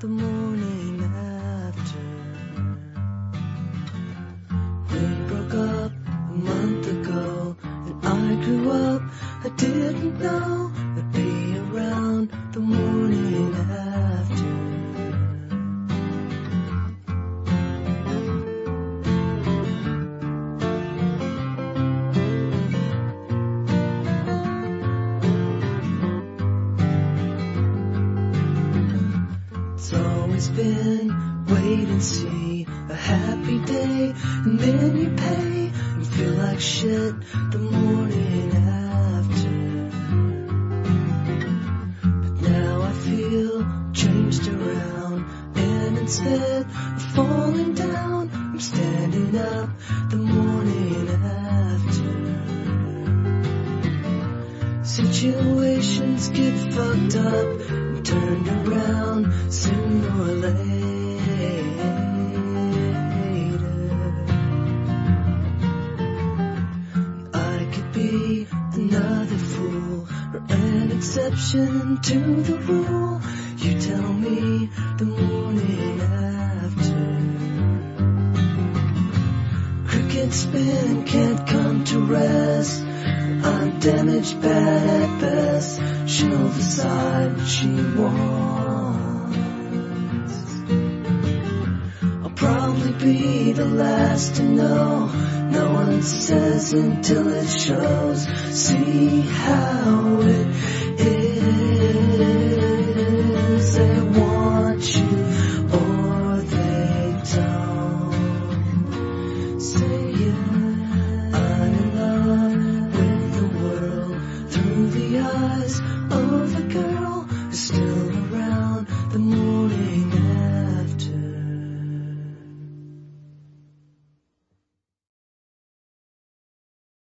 the morning after. We broke up a month ago, and I grew up. I didn't know I'd be around the morning always been. Wait and see. A happy day. And then you pay. And feel like shit the morning after. But now I feel changed around. And instead of falling down, I'm standing up Situations get fucked up and turned around sooner or later. I could be another fool or an exception to the rule. You tell me the morning after. Cricket spin can't come to rest. Damaged bad at best. She'll decide what she wants. I'll probably be the last to know. No one says until it shows. See how it. was over, girl who's still around. The moon